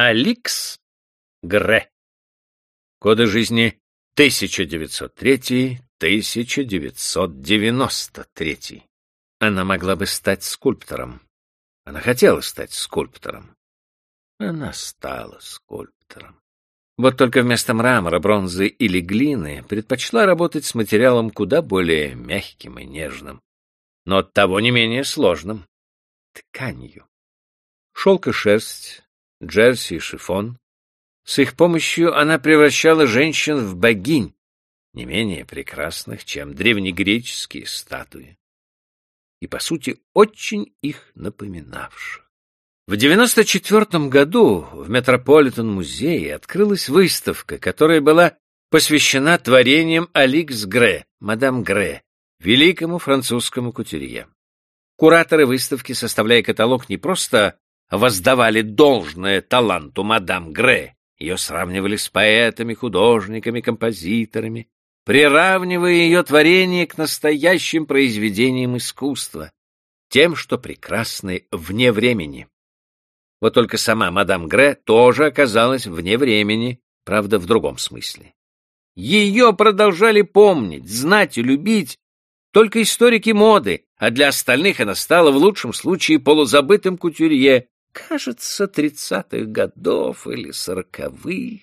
Аликс Гре. Годы жизни 1903-1993. Она могла бы стать скульптором. Она хотела стать скульптором. Она стала скульптором. Вот только вместо мрамора, бронзы или глины предпочла работать с материалом куда более мягким и нежным, но того не менее сложным — тканью. Шелк и шерсть, джерси и шифон. С их помощью она превращала женщин в богинь, не менее прекрасных, чем древнегреческие статуи, и, по сути, очень их напоминавших. В 94 году в Метрополитен-музее открылась выставка, которая была посвящена творениям Аликс Гре, мадам Гре, великому французскому кутюрье. Кураторы выставки, составляя каталог, не просто воздавали должное таланту мадам Гре, ее сравнивали с поэтами, художниками, композиторами, приравнивая ее творение к настоящим произведениям искусства, тем, что прекрасны вне времени. Вот только сама мадам Гре тоже оказалась вне времени, правда, в другом смысле. Ее продолжали помнить, знать и любить только историки моды, а для остальных она стала в лучшем случае полузабытым кутюрье, кажется, тридцатых годов или сороковых.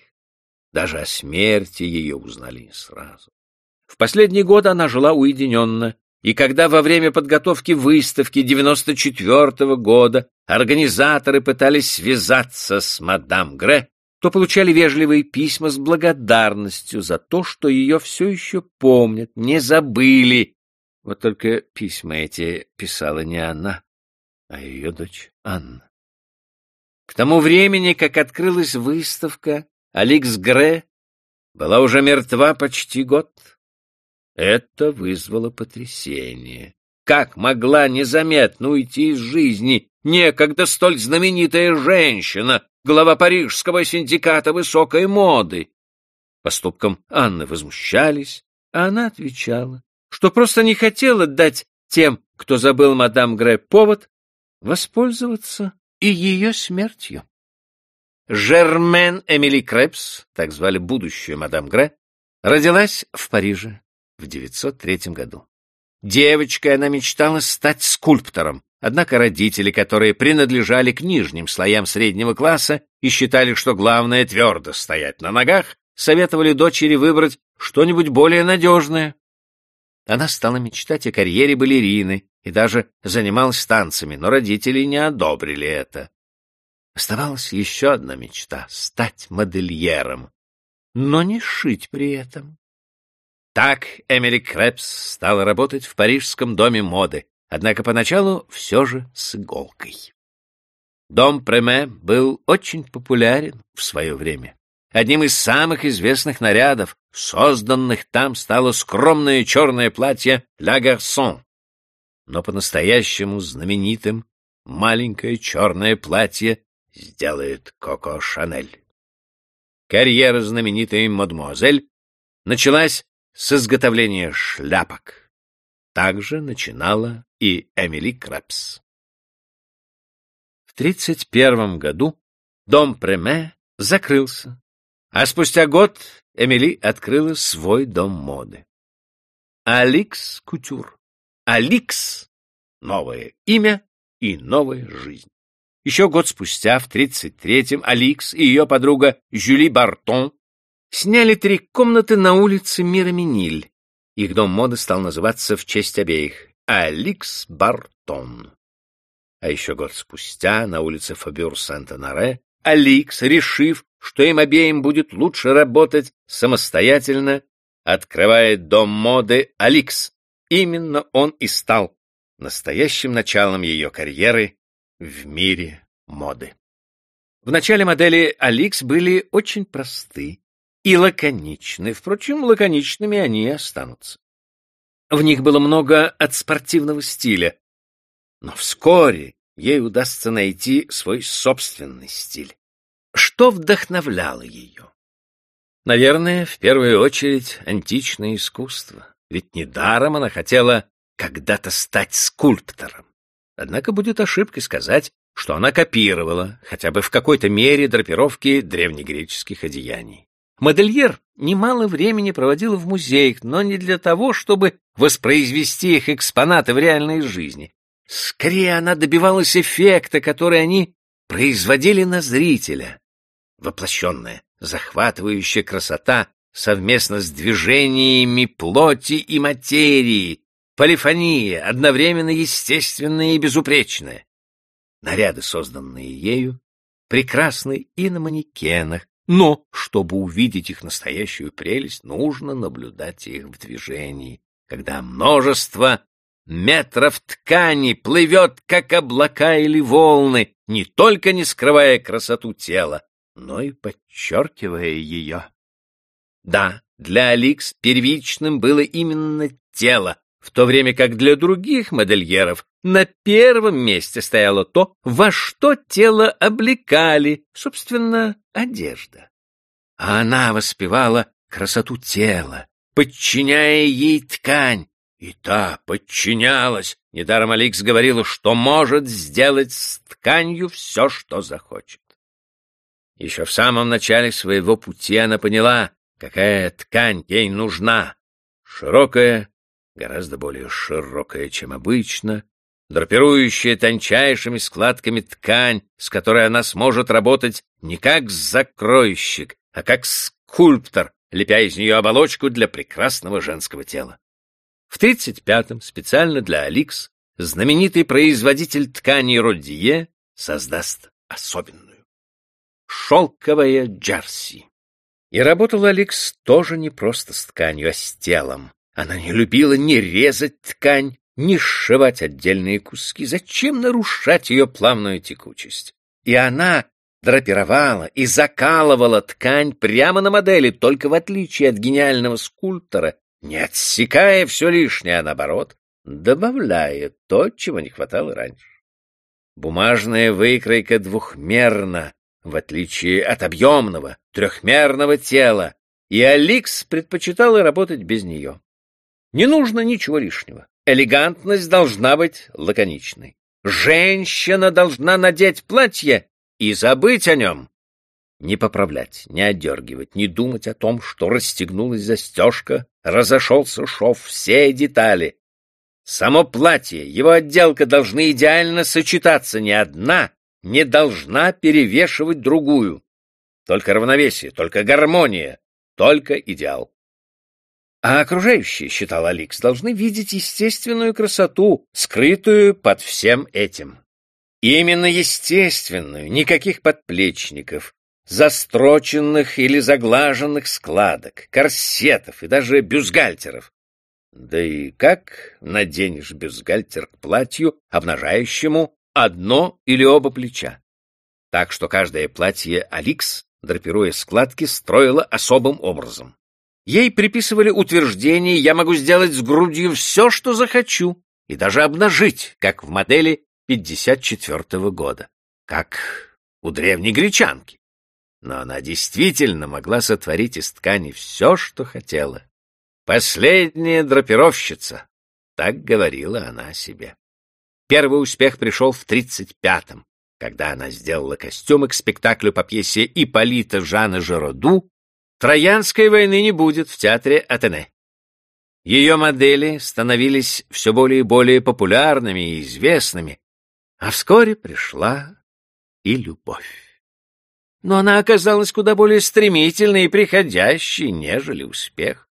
Даже о смерти ее узнали не сразу. В последние годы она жила уединенно, и когда во время подготовки выставки 94 -го года организаторы пытались связаться с мадам Гре, то получали вежливые письма с благодарностью за то, что ее все еще помнят, не забыли. Вот только письма эти писала не она, а ее дочь Анна. К тому времени, как открылась выставка, Аликс Гре была уже мертва почти год. Это вызвало потрясение. Как могла незаметно уйти из жизни некогда столь знаменитая женщина, глава Парижского синдиката высокой моды? Поступком Анны возмущались, а она отвечала, что просто не хотела дать тем, кто забыл мадам Гре повод, воспользоваться и ее смертью. Жермен Эмили Крепс, так звали будущую мадам Гре, родилась в Париже в 903 году. Девочкой она мечтала стать скульптором, однако родители, которые принадлежали к нижним слоям среднего класса и считали, что главное твердо стоять на ногах, советовали дочери выбрать что-нибудь более надежное. Она стала мечтать о карьере балерины и даже занималась танцами, но родители не одобрили это. Оставалась еще одна мечта — стать модельером, но не шить при этом. Так Эмили Крепс стала работать в парижском доме моды, однако поначалу все же с иголкой. Дом Преме был очень популярен в свое время. Одним из самых известных нарядов, созданных там, стало скромное черное платье «Ля Гарсон». Но по-настоящему знаменитым маленькое черное платье сделает Коко Шанель. Карьера знаменитой мадемуазель началась с изготовления шляпок. Также начинала и Эмили Крепс. В 1931 году дом Преме закрылся, а спустя год Эмили открыла свой дом моды. Аликс Кутюр. Аликс — новое имя и новая жизнь. Еще год спустя, в 33-м, Аликс и ее подруга Жюли Бартон Сняли три комнаты на улице Мираминиль. Их дом моды стал называться в честь обеих — Аликс Бартон. А еще год спустя на улице Фабюр Сент-Анаре Аликс, решив, что им обеим будет лучше работать самостоятельно, открывает дом моды Аликс. Именно он и стал настоящим началом ее карьеры в мире моды. В начале модели Аликс были очень просты, и лаконичны. Впрочем, лаконичными они и останутся. В них было много от спортивного стиля, но вскоре ей удастся найти свой собственный стиль. Что вдохновляло ее? Наверное, в первую очередь античное искусство, ведь недаром она хотела когда-то стать скульптором. Однако будет ошибкой сказать, что она копировала, хотя бы в какой-то мере, драпировки древнегреческих одеяний. Модельер немало времени проводила в музеях, но не для того, чтобы воспроизвести их экспонаты в реальной жизни. Скорее, она добивалась эффекта, который они производили на зрителя. Воплощенная, захватывающая красота совместно с движениями плоти и материи, полифония, одновременно естественная и безупречная. Наряды, созданные ею, прекрасны и на манекенах, но, чтобы увидеть их настоящую прелесть, нужно наблюдать их в движении, когда множество метров ткани плывет, как облака или волны, не только не скрывая красоту тела, но и подчеркивая ее. Да, для Аликс первичным было именно тело, в то время как для других модельеров на первом месте стояло то, во что тело облекали, собственно, одежда. А она воспевала красоту тела, подчиняя ей ткань, и та подчинялась. Недаром Аликс говорила, что может сделать с тканью все, что захочет. Еще в самом начале своего пути она поняла, какая ткань ей нужна. Широкая, гораздо более широкая, чем обычно, драпирующая тончайшими складками ткань, с которой она сможет работать не как закройщик, а как скульптор, лепя из нее оболочку для прекрасного женского тела. В 35-м специально для Аликс знаменитый производитель тканей Родье создаст особенную — шелковая джерси. И работала Аликс тоже не просто с тканью, а с телом. Она не любила ни резать ткань, ни сшивать отдельные куски. Зачем нарушать ее плавную текучесть? И она драпировала и закалывала ткань прямо на модели, только в отличие от гениального скульптора, не отсекая все лишнее, а наоборот, добавляя то, чего не хватало раньше. Бумажная выкройка двухмерна, в отличие от объемного, трехмерного тела, и Аликс предпочитала работать без нее. Не нужно ничего лишнего. Элегантность должна быть лаконичной. Женщина должна надеть платье и забыть о нем. Не поправлять, не отдергивать, не думать о том, что расстегнулась застежка, разошелся шов, все детали. Само платье, его отделка должны идеально сочетаться, ни одна не должна перевешивать другую. Только равновесие, только гармония, только идеал. А окружающие, считал Аликс, должны видеть естественную красоту, скрытую под всем этим. И именно естественную, никаких подплечников, застроченных или заглаженных складок, корсетов и даже бюстгальтеров. Да и как наденешь бюстгальтер к платью, обнажающему одно или оба плеча? Так что каждое платье Аликс, драпируя складки, строила особым образом. Ей приписывали утверждение «я могу сделать с грудью все, что захочу, и даже обнажить, как в модели 54 -го года, как у древней гречанки но она действительно могла сотворить из ткани все, что хотела. Последняя драпировщица, так говорила она о себе. Первый успех пришел в тридцать пятом, когда она сделала костюмы к спектаклю по пьесе Ипполита Жана Жероду «Троянской войны не будет» в театре Атене. Ее модели становились все более и более популярными и известными, а вскоре пришла и любовь но она оказалась куда более стремительной и приходящей, нежели успех.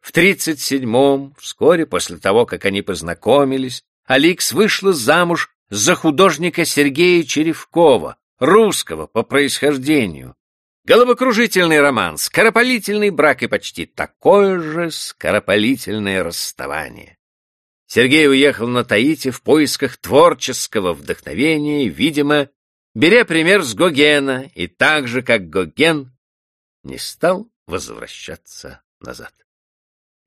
В тридцать седьмом, вскоре после того, как они познакомились, Аликс вышла замуж за художника Сергея Черевкова, русского по происхождению. Головокружительный роман, скоропалительный брак и почти такое же скоропалительное расставание. Сергей уехал на Таити в поисках творческого вдохновения, видимо, беря пример с Гогена, и так же, как Гоген, не стал возвращаться назад.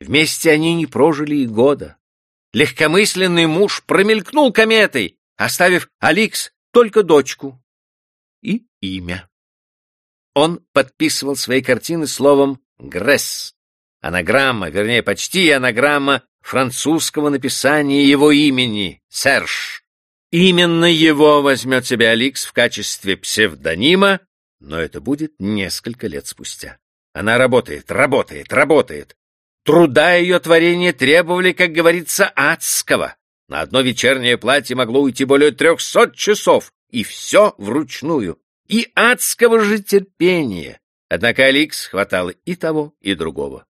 Вместе они не прожили и года. Легкомысленный муж промелькнул кометой, оставив Аликс только дочку и имя. Он подписывал свои картины словом «Гресс», анаграмма, вернее, почти анаграмма французского написания его имени — Серж. Именно его возьмет себе Аликс в качестве псевдонима, но это будет несколько лет спустя. Она работает, работает, работает. Труда ее творения требовали, как говорится, адского. На одно вечернее платье могло уйти более трехсот часов, и все вручную. И адского же терпения. Однако Аликс хватало и того, и другого.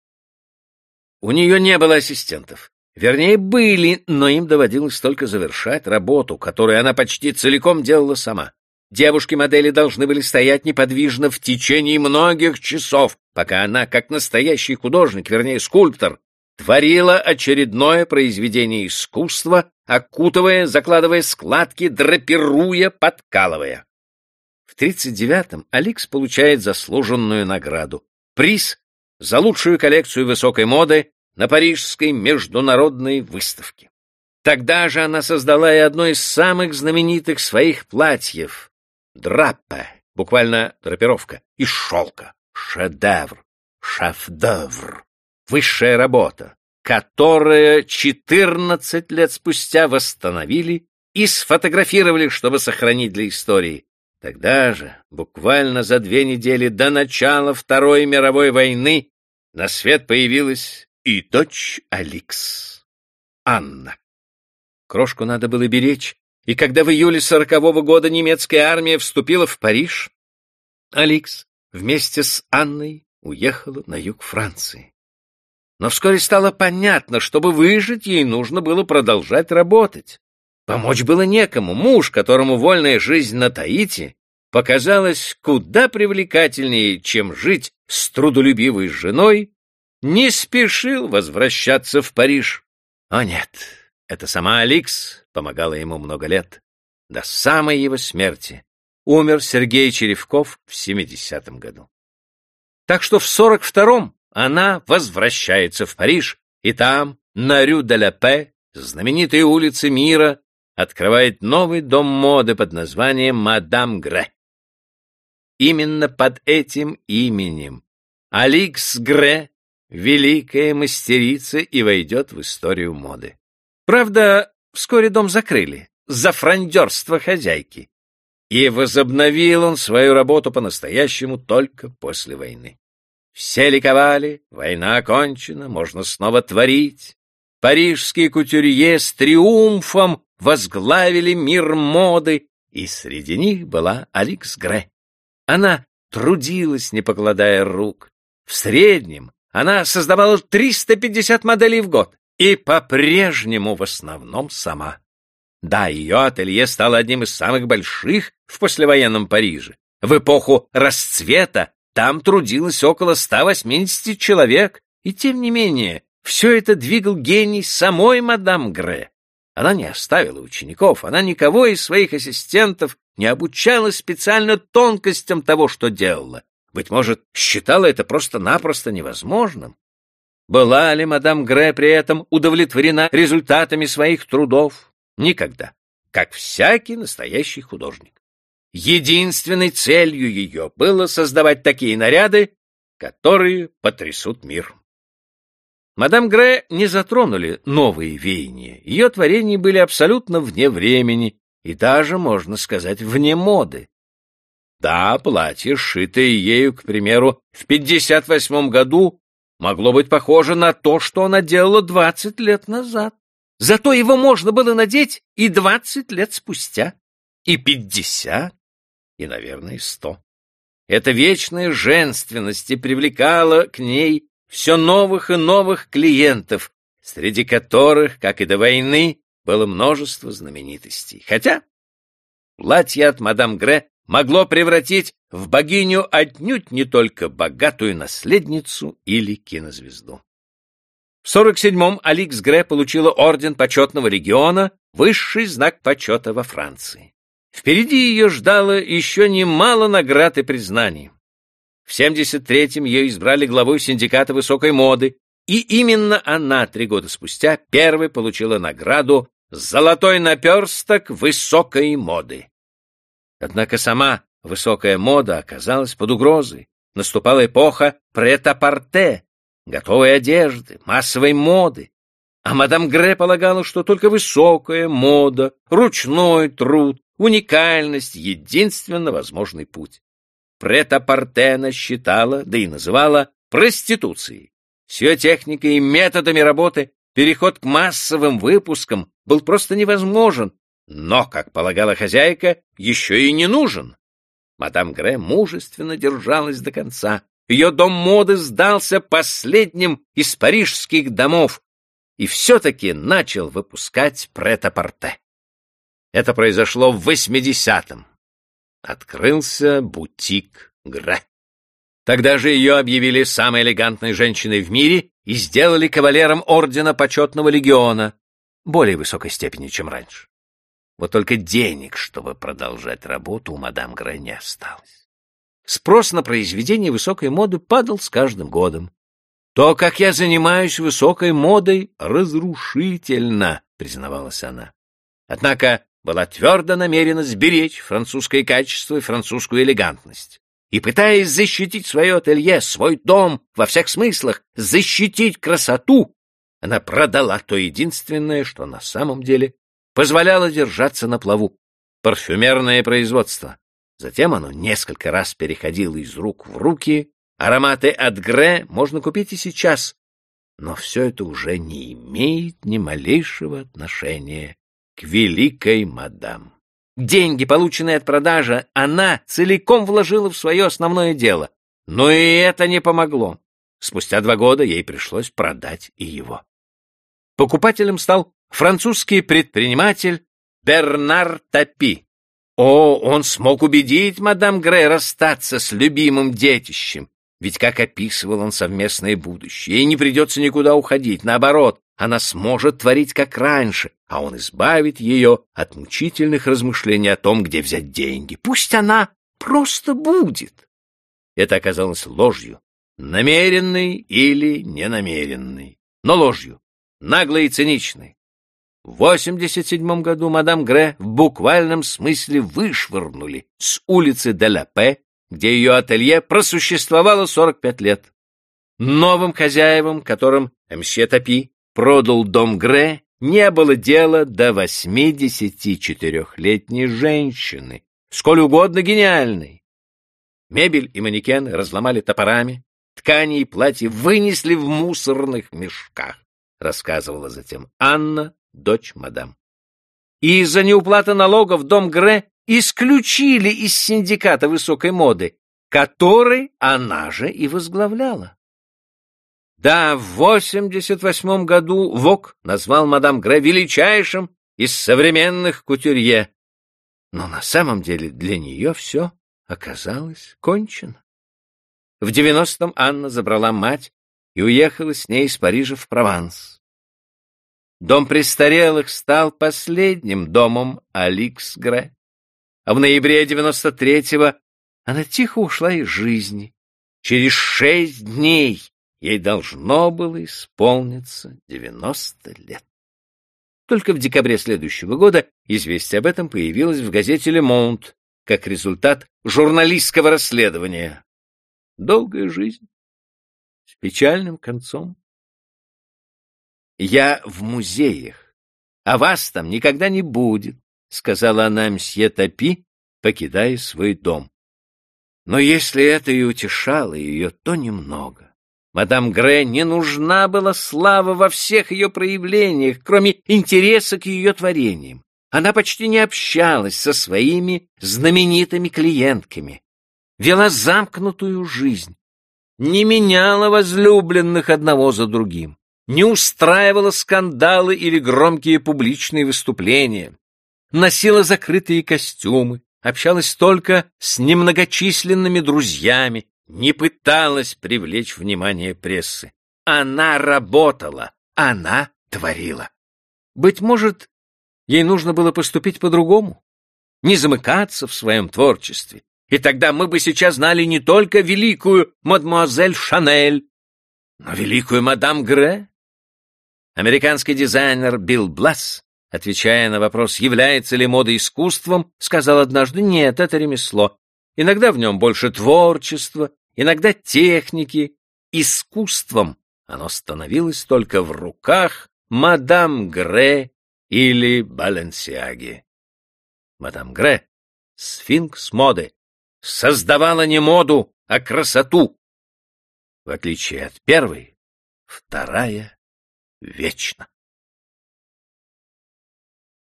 У нее не было ассистентов. Вернее, были, но им доводилось только завершать работу, которую она почти целиком делала сама. Девушки-модели должны были стоять неподвижно в течение многих часов, пока она, как настоящий художник, вернее, скульптор, творила очередное произведение искусства, окутывая, закладывая складки, драпируя, подкалывая. В 39-м Аликс получает заслуженную награду — приз за лучшую коллекцию высокой моды на Парижской международной выставке. Тогда же она создала и одно из самых знаменитых своих платьев драппе, буквально драпировка, из шелка. Шедевр, шеф-девр, высшая работа, которая 14 лет спустя восстановили и сфотографировали, чтобы сохранить для истории. Тогда же, буквально за две недели до начала Второй мировой войны, на свет появилась и дочь Аликс, Анна. Крошку надо было беречь, и когда в июле сорокового года немецкая армия вступила в Париж, Аликс вместе с Анной уехала на юг Франции. Но вскоре стало понятно, чтобы выжить, ей нужно было продолжать работать. Помочь было некому. Муж, которому вольная жизнь на Таити показалась куда привлекательнее, чем жить с трудолюбивой женой, не спешил возвращаться в Париж. О нет, это сама Аликс помогала ему много лет. До самой его смерти умер Сергей Черевков в 70-м году. Так что в 42-м она возвращается в Париж, и там, на Рю-де-ла-Пе, знаменитой улице мира, открывает новый дом моды под названием «Мадам Гре». Именно под этим именем Аликс Гре — великая мастерица и войдет в историю моды. Правда, вскоре дом закрыли за франдерство хозяйки. И возобновил он свою работу по-настоящему только после войны. Все ликовали, война окончена, можно снова творить. Парижские кутюрье с триумфом возглавили мир моды, и среди них была Аликс Гре. Она трудилась, не покладая рук. В среднем она создавала 350 моделей в год и по-прежнему в основном сама. Да, ее ателье стало одним из самых больших в послевоенном Париже. В эпоху расцвета там трудилось около 180 человек, и тем не менее все это двигал гений самой мадам Гре. Она не оставила учеников, она никого из своих ассистентов не обучала специально тонкостям того, что делала. Быть может, считала это просто-напросто невозможным. Была ли мадам Гре при этом удовлетворена результатами своих трудов? Никогда. Как всякий настоящий художник. Единственной целью ее было создавать такие наряды, которые потрясут мир. Мадам Гре не затронули новые веяния. Ее творения были абсолютно вне времени и даже, можно сказать, вне моды. Да, платье, сшитое ею, к примеру, в 58 году, могло быть похоже на то, что она делала двадцать лет назад. Зато его можно было надеть и двадцать лет спустя, и пятьдесят, и, наверное, сто. Эта вечная женственность и привлекала к ней все новых и новых клиентов, среди которых, как и до войны, было множество знаменитостей. Хотя платье от мадам Гре могло превратить в богиню отнюдь не только богатую наследницу или кинозвезду. В 47-м Аликс Гре получила орден почетного региона, высший знак почета во Франции. Впереди ее ждало еще немало наград и признаний. В 73-м ее избрали главой синдиката высокой моды, и именно она три года спустя первой получила награду «Золотой наперсток высокой моды». Однако сама высокая мода оказалась под угрозой. Наступала эпоха прет-а-порте, готовой одежды, массовой моды. А мадам Гре полагала, что только высокая мода, ручной труд, уникальность — единственно возможный путь. Прета-Портена считала, да и называла, проституцией. С ее техникой и методами работы переход к массовым выпускам был просто невозможен, но, как полагала хозяйка, еще и не нужен. Мадам Гре мужественно держалась до конца. Ее дом моды сдался последним из парижских домов и все-таки начал выпускать прет-а-порте. Это произошло в 80-м. Открылся бутик Гре. Тогда же ее объявили самой элегантной женщиной в мире и сделали кавалером ордена почетного легиона, более высокой степени, чем раньше. Вот только денег, чтобы продолжать работу, у мадам Гре осталось. Спрос на произведения высокой моды падал с каждым годом. То, как я занимаюсь высокой модой, разрушительно, признавалась она. Однако была твердо намерена сберечь французское качество и французскую элегантность. И пытаясь защитить свое ателье, свой дом во всех смыслах, защитить красоту, она продала то единственное, что на самом деле позволяло держаться на плаву — парфюмерное производство. Затем оно несколько раз переходило из рук в руки. Ароматы от Гре можно купить и сейчас, но все это уже не имеет ни малейшего отношения к великой мадам. Деньги, полученные от продажи, она целиком вложила в свое основное дело. Но и это не помогло. Спустя два года ей пришлось продать и его. Покупателем стал французский предприниматель Бернар Тапи. О, он смог убедить мадам Грей расстаться с любимым детищем, ведь, как описывал он совместное будущее, ей не придется никуда уходить, наоборот, она сможет творить как раньше, а он избавит ее от мучительных размышлений о том, где взять деньги. Пусть она просто будет. Это оказалось ложью, намеренной или ненамеренной, но ложью, наглой и циничной. В 87 году мадам Гре в буквальном смысле вышвырнули с улицы Деляпе, где ее ателье просуществовало 45 лет. Новым хозяевам, которым мсье Тапи продал дом Гре, не было дела до 84-летней женщины, сколь угодно гениальной. Мебель и манекены разломали топорами, ткани и платья вынесли в мусорных мешках, рассказывала затем Анна, дочь мадам. И из-за неуплаты налогов дом Гре исключили из синдиката высокой моды, который она же и возглавляла. Да, в 88 году Вок назвал мадам Гре величайшим из современных кутюрье, но на самом деле для нее все оказалось кончено. В 90-м Анна забрала мать и уехала с ней из Парижа в Прованс. Дом престарелых стал последним домом Аликс Гре. А в ноябре 93-го она тихо ушла из жизни. Через шесть дней ей должно было исполниться 90 лет. Только в декабре следующего года известие об этом появилось в газете «Ле Монт» как результат журналистского расследования. Долгая жизнь с печальным концом. Я в музеях, а вас там никогда не будет, — сказала она мсье Тапи, покидая свой дом. Но если это и утешало ее, то немного. Мадам Гре не нужна была слава во всех ее проявлениях, кроме интереса к ее творениям. Она почти не общалась со своими знаменитыми клиентками, вела замкнутую жизнь, не меняла возлюбленных одного за другим не устраивала скандалы или громкие публичные выступления, носила закрытые костюмы, общалась только с немногочисленными друзьями, не пыталась привлечь внимание прессы. Она работала, она творила. Быть может, ей нужно было поступить по-другому, не замыкаться в своем творчестве, и тогда мы бы сейчас знали не только великую мадемуазель Шанель, но великую мадам Гре, Американский дизайнер Билл Бласс, отвечая на вопрос, является ли мода искусством, сказал однажды, нет, это ремесло. Иногда в нем больше творчества, иногда техники. Искусством оно становилось только в руках мадам Гре или Баленсиаги. Мадам Гре, сфинкс моды, создавала не моду, а красоту. В отличие от первой, вторая вечна.